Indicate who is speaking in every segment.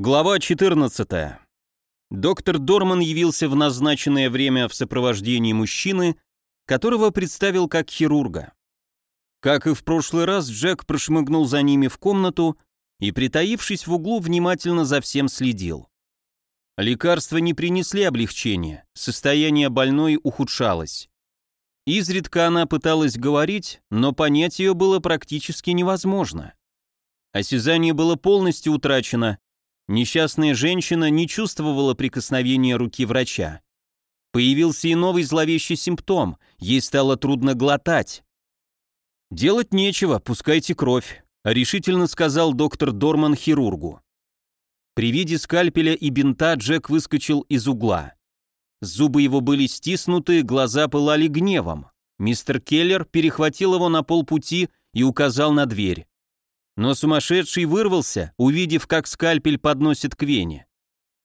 Speaker 1: Глава 14. Доктор Дорман явился в назначенное время в сопровождении мужчины, которого представил как хирурга. Как и в прошлый раз, Джек прошмыгнул за ними в комнату и, притаившись в углу, внимательно за всем следил. Лекарства не принесли облегчения, состояние больной ухудшалось. Изредка она пыталась говорить, но понять ее было практически невозможно. Осязание было полностью утрачено, Несчастная женщина не чувствовала прикосновения руки врача. Появился и новый зловещий симптом, ей стало трудно глотать. «Делать нечего, пускайте кровь», — решительно сказал доктор Дорман хирургу. При виде скальпеля и бинта Джек выскочил из угла. Зубы его были стиснуты, глаза пылали гневом. Мистер Келлер перехватил его на полпути и указал на дверь. Но сумасшедший вырвался, увидев, как скальпель подносит к вене.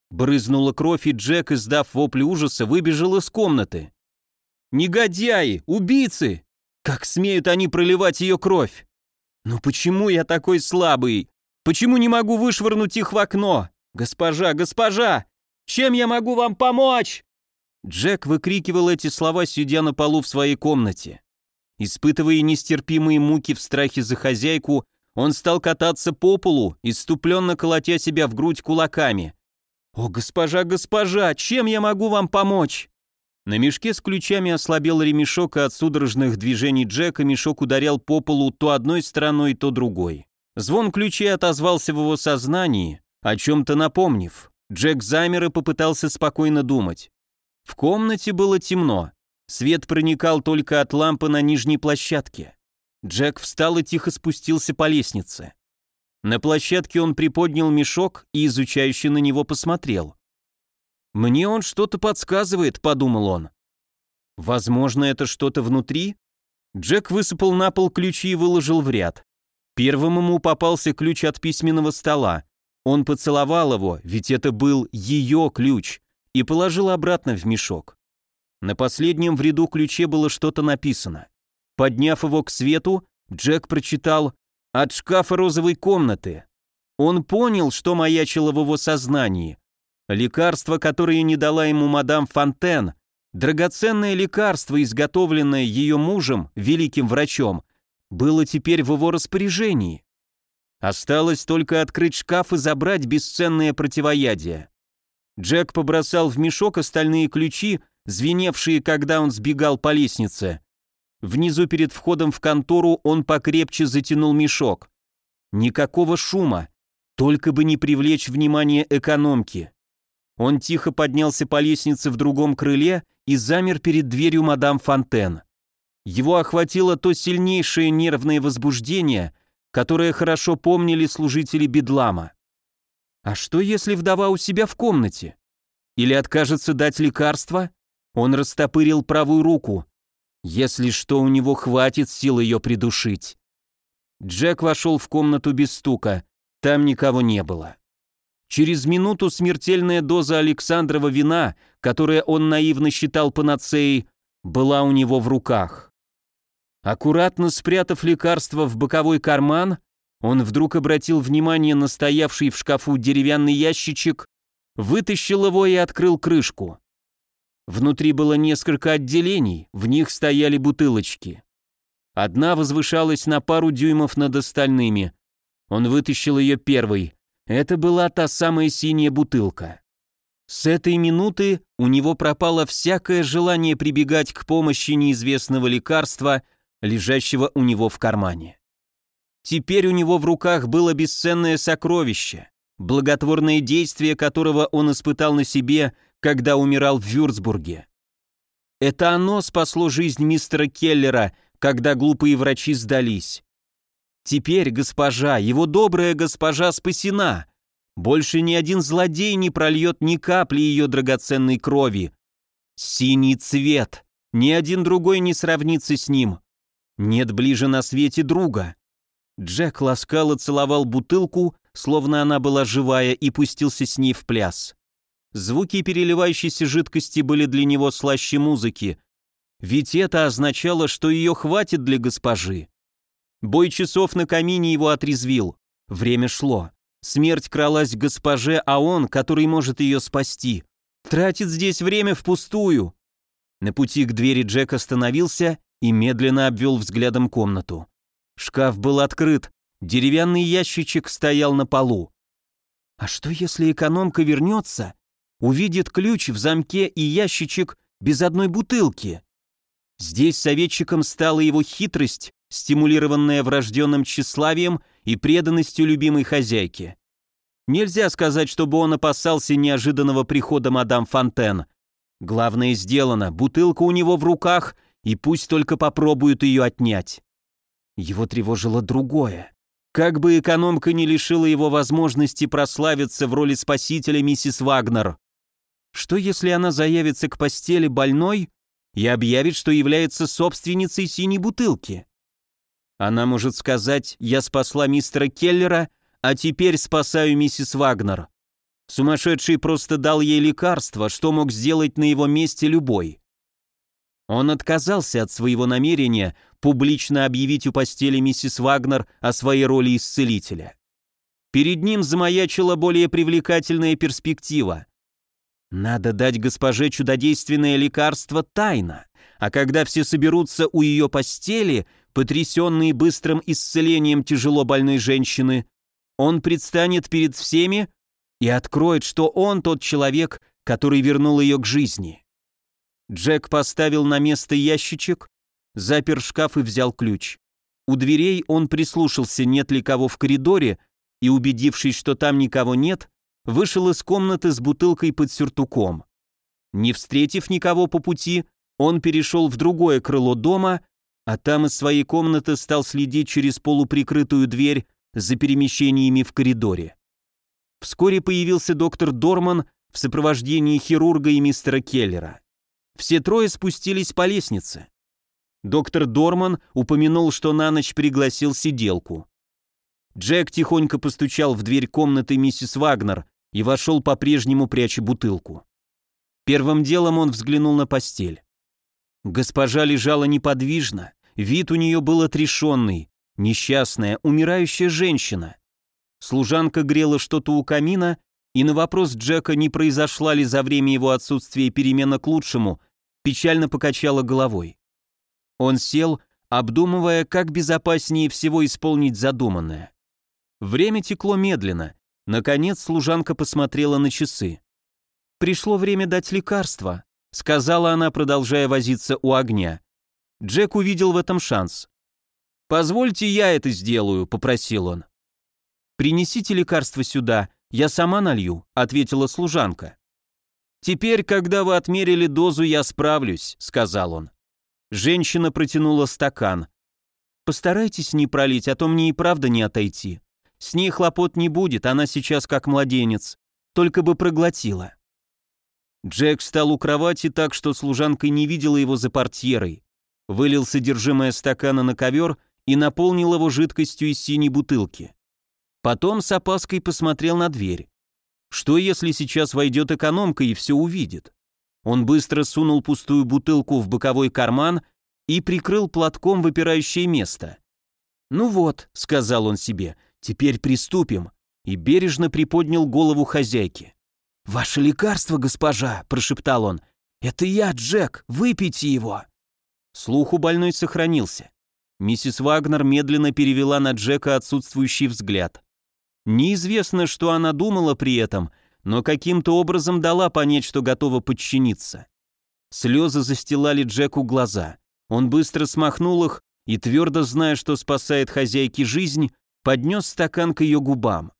Speaker 1: Брызнула кровь, и Джек, издав вопли ужаса, выбежал из комнаты. «Негодяи! Убийцы! Как смеют они проливать ее кровь? Но почему я такой слабый? Почему не могу вышвырнуть их в окно? Госпожа, госпожа! Чем я могу вам помочь?» Джек выкрикивал эти слова, сидя на полу в своей комнате. Испытывая нестерпимые муки в страхе за хозяйку, он стал кататься по полу, иступленно колотя себя в грудь кулаками. «О, госпожа, госпожа, чем я могу вам помочь?» На мешке с ключами ослабел ремешок, и от судорожных движений Джека мешок ударял по полу то одной стороной, то другой. Звон ключей отозвался в его сознании, о чем-то напомнив. Джек замер и попытался спокойно думать. В комнате было темно. Свет проникал только от лампы на нижней площадке. Джек встал и тихо спустился по лестнице. На площадке он приподнял мешок и изучающе на него посмотрел. «Мне он что-то подсказывает», — подумал он. «Возможно, это что-то внутри?» Джек высыпал на пол ключи и выложил в ряд. Первым ему попался ключ от письменного стола. Он поцеловал его, ведь это был ее ключ, и положил обратно в мешок. На последнем в ряду ключе было что-то написано. Подняв его к свету, Джек прочитал «От шкафа розовой комнаты». Он понял, что маячило в его сознании. Лекарство, которое не дала ему мадам Фонтен, драгоценное лекарство, изготовленное ее мужем, великим врачом, было теперь в его распоряжении. Осталось только открыть шкаф и забрать бесценное противоядие. Джек побросал в мешок остальные ключи, звеневшие, когда он сбегал по лестнице. Внизу перед входом в контору он покрепче затянул мешок. Никакого шума, только бы не привлечь внимание экономки. Он тихо поднялся по лестнице в другом крыле и замер перед дверью мадам Фонтен. Его охватило то сильнейшее нервное возбуждение, которое хорошо помнили служители Бедлама. А что, если вдова у себя в комнате? Или откажется дать лекарство? Он растопырил правую руку. Если что, у него хватит сил ее придушить. Джек вошел в комнату без стука. Там никого не было. Через минуту смертельная доза Александрова вина, которое он наивно считал панацеей, была у него в руках. Аккуратно спрятав лекарство в боковой карман, он вдруг обратил внимание на стоявший в шкафу деревянный ящичек, вытащил его и открыл крышку. Внутри было несколько отделений, в них стояли бутылочки. Одна возвышалась на пару дюймов над остальными. Он вытащил ее первой. Это была та самая синяя бутылка. С этой минуты у него пропало всякое желание прибегать к помощи неизвестного лекарства, лежащего у него в кармане. Теперь у него в руках было бесценное сокровище, благотворное действие которого он испытал на себе когда умирал в Вюрцбурге. Это оно спасло жизнь мистера Келлера, когда глупые врачи сдались. Теперь госпожа, его добрая госпожа спасена. Больше ни один злодей не прольет ни капли ее драгоценной крови. Синий цвет. Ни один другой не сравнится с ним. Нет ближе на свете друга. Джек ласкал и целовал бутылку, словно она была живая, и пустился с ней в пляс. Звуки переливающейся жидкости были для него слаще музыки, ведь это означало, что ее хватит для госпожи. Бой часов на камине его отрезвил. Время шло. Смерть кралась к госпоже, а он, который может ее спасти, тратит здесь время впустую. На пути к двери Джек остановился и медленно обвел взглядом комнату. Шкаф был открыт, деревянный ящичек стоял на полу. А что если экономка вернется, увидит ключ в замке и ящичек без одной бутылки? Здесь советчиком стала его хитрость, стимулированная врожденным тщеславием и преданностью любимой хозяйки. Нельзя сказать, чтобы он опасался неожиданного прихода мадам Фонтен. Главное сделано, бутылка у него в руках, и пусть только попробуют ее отнять. Его тревожило другое. Как бы экономка не лишила его возможности прославиться в роли спасителя миссис Вагнер. Что если она заявится к постели больной и объявит, что является собственницей синей бутылки? Она может сказать «Я спасла мистера Келлера, а теперь спасаю миссис Вагнер». Сумасшедший просто дал ей лекарство, что мог сделать на его месте любой. Он отказался от своего намерения публично объявить у постели миссис Вагнер о своей роли исцелителя. Перед ним замаячила более привлекательная перспектива. Надо дать госпоже чудодейственное лекарство тайно, а когда все соберутся у ее постели, потрясенные быстрым исцелением тяжело больной женщины, он предстанет перед всеми и откроет, что он тот человек, который вернул ее к жизни. Джек поставил на место ящичек, запер шкаф и взял ключ. У дверей он прислушался, нет ли кого в коридоре, и, убедившись, что там никого нет, вышел из комнаты с бутылкой под сюртуком. Не встретив никого по пути, он перешел в другое крыло дома, а там из своей комнаты стал следить через полуприкрытую дверь за перемещениями в коридоре. Вскоре появился доктор Дорман в сопровождении хирурга и мистера Келлера. Все трое спустились по лестнице. Доктор Дорман упомянул, что на ночь пригласил сиделку. Джек тихонько постучал в дверь комнаты миссис Вагнер и вошел по-прежнему пряча бутылку. Первым делом он взглянул на постель. Госпожа лежала неподвижно, вид у нее был отрешенный, несчастная, умирающая женщина. Служанка грела что-то у камина и на вопрос Джека, не произошла ли за время его отсутствия перемена к лучшему, печально покачала головой. Он сел, обдумывая, как безопаснее всего исполнить задуманное. Время текло медленно. Наконец служанка посмотрела на часы. «Пришло время дать лекарство», — сказала она, продолжая возиться у огня. Джек увидел в этом шанс. «Позвольте я это сделаю», — попросил он. «Принесите лекарство сюда, «Я сама налью», — ответила служанка. «Теперь, когда вы отмерили дозу, я справлюсь», — сказал он. Женщина протянула стакан. «Постарайтесь не пролить, а то мне и правда не отойти. С ней хлопот не будет, она сейчас как младенец. Только бы проглотила». Джек встал у кровати так, что служанка не видела его за портьерой. Вылил содержимое стакана на ковер и наполнил его жидкостью из синей бутылки. Потом с опаской посмотрел на дверь. Что если сейчас войдет экономка и все увидит? Он быстро сунул пустую бутылку в боковой карман и прикрыл платком выпирающее место. «Ну вот», — сказал он себе, — «теперь приступим», и бережно приподнял голову хозяйки. «Ваше лекарство, госпожа», — прошептал он. «Это я, Джек, выпейте его». Слух у больной сохранился. Миссис Вагнер медленно перевела на Джека отсутствующий взгляд. Неизвестно, что она думала при этом, но каким-то образом дала понять, что готова подчиниться. Слезы застилали Джеку глаза. Он быстро смахнул их и, твердо зная, что спасает хозяйке жизнь, поднес стакан к ее губам.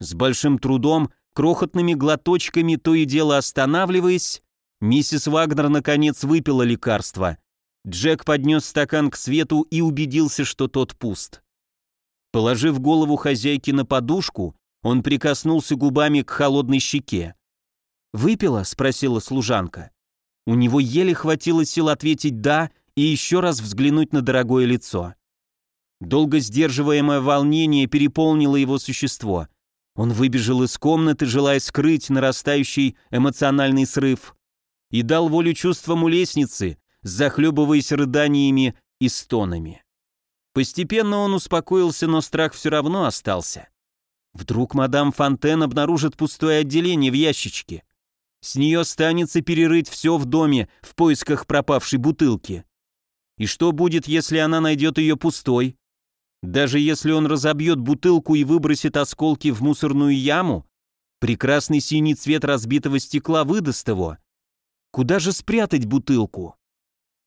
Speaker 1: С большим трудом, крохотными глоточками, то и дело останавливаясь, миссис Вагнер наконец выпила лекарство. Джек поднес стакан к свету и убедился, что тот пуст. Положив голову хозяйки на подушку, он прикоснулся губами к холодной щеке. «Выпила?» — спросила служанка. У него еле хватило сил ответить «да» и еще раз взглянуть на дорогое лицо. Долго сдерживаемое волнение переполнило его существо. Он выбежал из комнаты, желая скрыть нарастающий эмоциональный срыв, и дал волю чувствам у лестницы, захлебываясь рыданиями и стонами. Постепенно он успокоился, но страх все равно остался. Вдруг мадам Фонтен обнаружит пустое отделение в ящичке. С нее станется перерыть все в доме в поисках пропавшей бутылки. И что будет, если она найдет ее пустой? Даже если он разобьет бутылку и выбросит осколки в мусорную яму, прекрасный синий цвет разбитого стекла выдаст его. Куда же спрятать бутылку?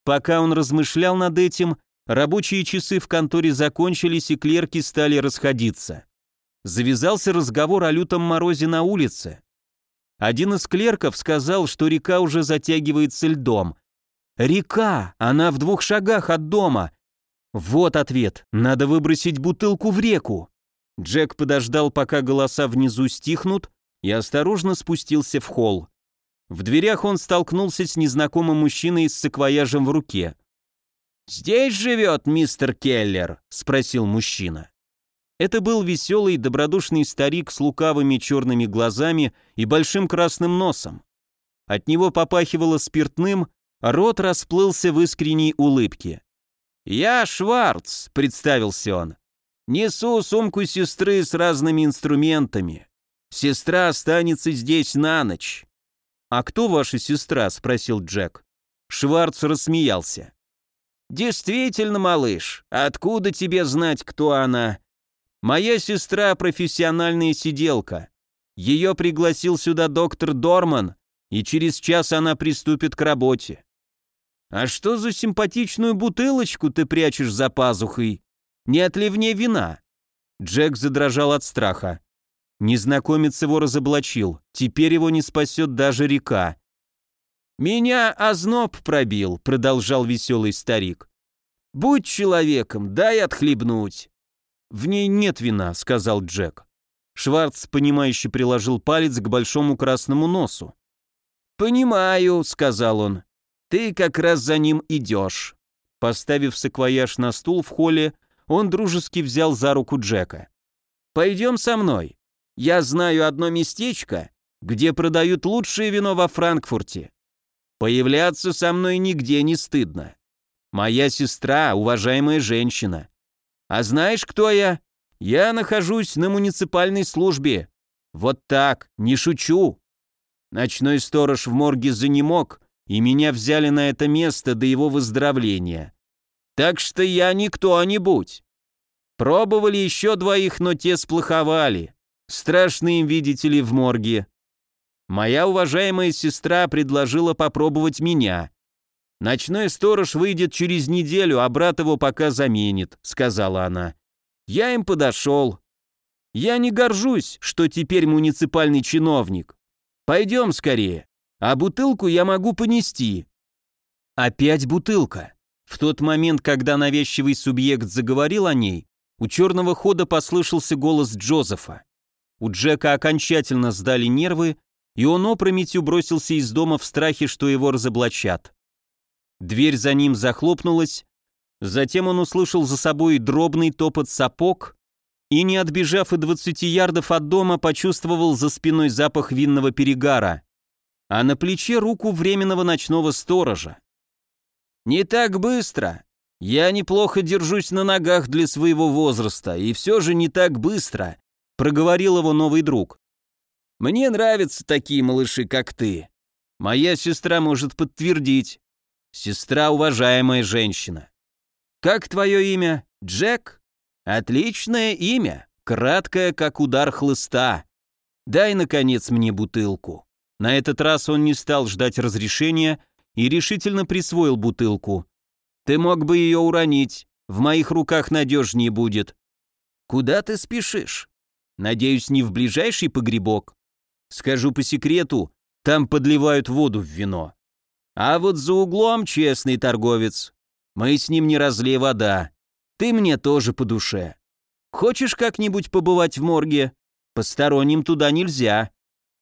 Speaker 1: Пока он размышлял над этим, рабочие часы в конторе закончились и клерки стали расходиться. Завязался разговор о лютом морозе на улице. Один из клерков сказал, что река уже затягивается льдом. Река! Она в двух шагах от дома. Вот ответ. Надо выбросить бутылку в реку. Джек подождал, пока голоса внизу стихнут, и осторожно спустился в холл. В дверях он столкнулся с незнакомым мужчиной с саквояжем в руке. «Здесь живет мистер Келлер?» — спросил мужчина. Это был веселый, добродушный старик с лукавыми черными глазами и большим красным носом. От него попахивало спиртным, рот расплылся в искренней улыбке. «Я Шварц», — представился он. «Несу сумку сестры с разными инструментами. Сестра останется здесь на ночь». «А кто ваша сестра?» — спросил Джек. Шварц рассмеялся. «Действительно, малыш, откуда тебе знать, кто она? Моя сестра профессиональная сиделка. Ее пригласил сюда доктор Дорман, и через час она приступит к работе. А что за симпатичную бутылочку ты прячешь за пазухой? Не отливне вина. Джек задрожал от страха. Незнакомец его разоблачил. Теперь его не спасет даже река. «Меня озноб пробил», — продолжал веселый старик. «Будь человеком, дай отхлебнуть». «В ней нет вина», — сказал Джек. Шварц, понимающе приложил палец к большому красному носу. «Понимаю», — сказал он. «Ты как раз за ним идешь». Поставив саквояж на стул в холле, он дружески взял за руку Джека. «Пойдем со мной. Я знаю одно местечко, где продают лучшее вино во Франкфурте. Появляться со мной нигде не стыдно. Моя сестра — уважаемая женщина. А знаешь, кто я? Я нахожусь на муниципальной службе. Вот так, не шучу. Ночной сторож в морге занемог, и меня взяли на это место до его выздоровления. Так что я не кто-нибудь. Пробовали еще двоих, но те сплоховали. Страшно им, видите ли, в морге. Моя уважаемая сестра предложила попробовать меня. «Ночной сторож выйдет через неделю, а брат его пока заменит», — сказала она. «Я им подошел. Я не горжусь, что теперь муниципальный чиновник. Пойдем скорее, а бутылку я могу понести». Опять бутылка. В тот момент, когда навязчивый субъект заговорил о ней, у черного хода послышался голос Джозефа. У Джека окончательно сдали нервы, и он опрометью бросился из дома в страхе, что его разоблачат. Дверь за ним захлопнулась, затем он услышал за собой дробный топот сапог и, не отбежав и двадцати ярдов от дома, почувствовал за спиной запах винного перегара, а на плече руку временного ночного сторожа. «Не так быстро. Я неплохо держусь на ногах для своего возраста, и все же не так быстро», — проговорил его новый друг. «Мне нравятся такие малыши, как ты. Моя сестра может подтвердить. Сестра уважаемая женщина. Как твое имя? Джек? Отличное имя, краткое, как удар хлыста. Дай, наконец, мне бутылку. На этот раз он не стал ждать разрешения и решительно присвоил бутылку. Ты мог бы ее уронить, в моих руках надежнее будет. Куда ты спешишь? Надеюсь, не в ближайший погребок? Скажу по секрету, там подливают воду в вино. А вот за углом честный торговец. Мы с ним не разлей вода. Ты мне тоже по душе. Хочешь как-нибудь побывать в морге? Посторонним туда нельзя.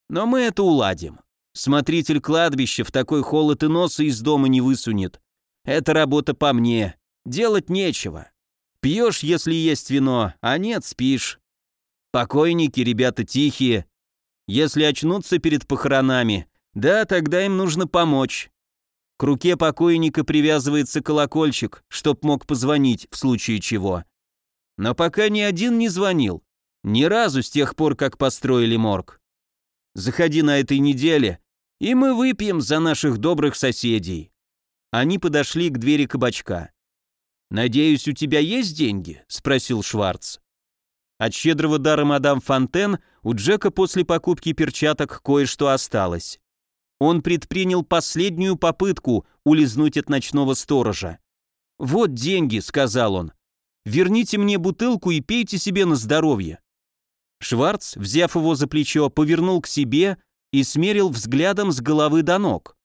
Speaker 1: Но мы это уладим. Смотритель кладбища в такой холод и носа из дома не высунет. Это работа по мне. Делать нечего. Пьешь, если есть вино, а нет, спишь. Покойники, ребята тихие. Если очнутся перед похоронами, да, тогда им нужно помочь. К руке покойника привязывается колокольчик, чтоб мог позвонить в случае чего. Но пока ни один не звонил. Ни разу с тех пор, как построили морг. Заходи на этой неделе, и мы выпьем за наших добрых соседей». Они подошли к двери кабачка. «Надеюсь, у тебя есть деньги?» – спросил Шварц. От щедрого дара мадам Фонтен у Джека после покупки перчаток кое-что осталось. Он предпринял последнюю попытку улизнуть от ночного сторожа. «Вот деньги», — сказал он. «Верните мне бутылку и пейте себе на здоровье». Шварц, взяв его за плечо, повернул к себе и смерил взглядом с головы до ног.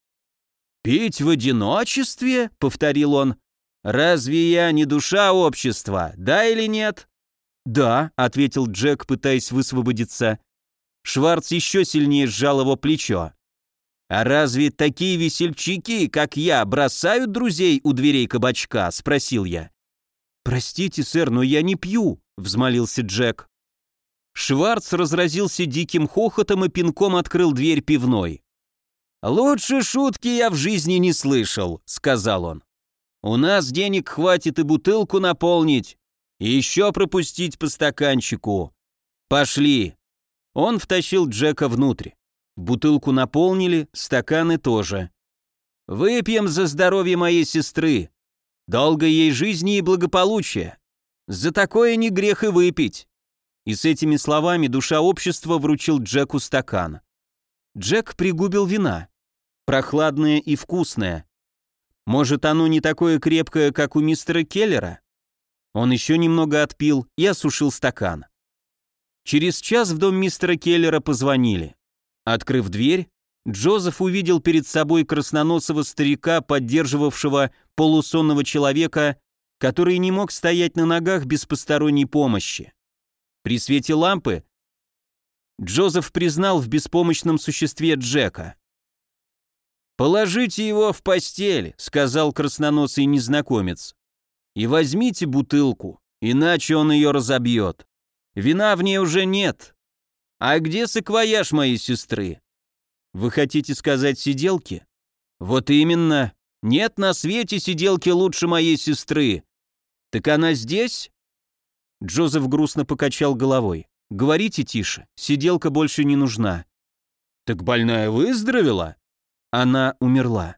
Speaker 1: «Пить в одиночестве?» — повторил он. «Разве я не душа общества, да или нет?» «Да», — ответил Джек, пытаясь высвободиться. Шварц еще сильнее сжал его плечо. «А разве такие весельчаки, как я, бросают друзей у дверей кабачка?» — спросил я. «Простите, сэр, но я не пью», — взмолился Джек. Шварц разразился диким хохотом и пинком открыл дверь пивной. «Лучше шутки я в жизни не слышал», — сказал он. «У нас денег хватит и бутылку наполнить, и еще пропустить по стаканчику. Пошли». Он втащил Джека внутрь. Бутылку наполнили, стаканы тоже. «Выпьем за здоровье моей сестры. Долгой ей жизни и благополучия. За такое не грех и выпить». И с этими словами душа общества вручил Джеку стакан. Джек пригубил вина. Прохладное и вкусное. Может, оно не такое крепкое, как у мистера Келлера? Он еще немного отпил и осушил стакан. Через час в дом мистера Келлера позвонили. Открыв дверь, Джозеф увидел перед собой красноносого старика, поддерживавшего полусонного человека, который не мог стоять на ногах без посторонней помощи. При свете лампы Джозеф признал в беспомощном существе Джека. «Положите его в постель», — сказал красноносый незнакомец. «И возьмите бутылку, иначе он ее разобьет. Вина в ней уже нет, «А где саквояж моей сестры?» «Вы хотите сказать сиделки?» «Вот именно. Нет на свете сиделки лучше моей сестры. Так она здесь?» Джозеф грустно покачал головой. «Говорите тише, сиделка больше не нужна». «Так больная выздоровела?» «Она умерла».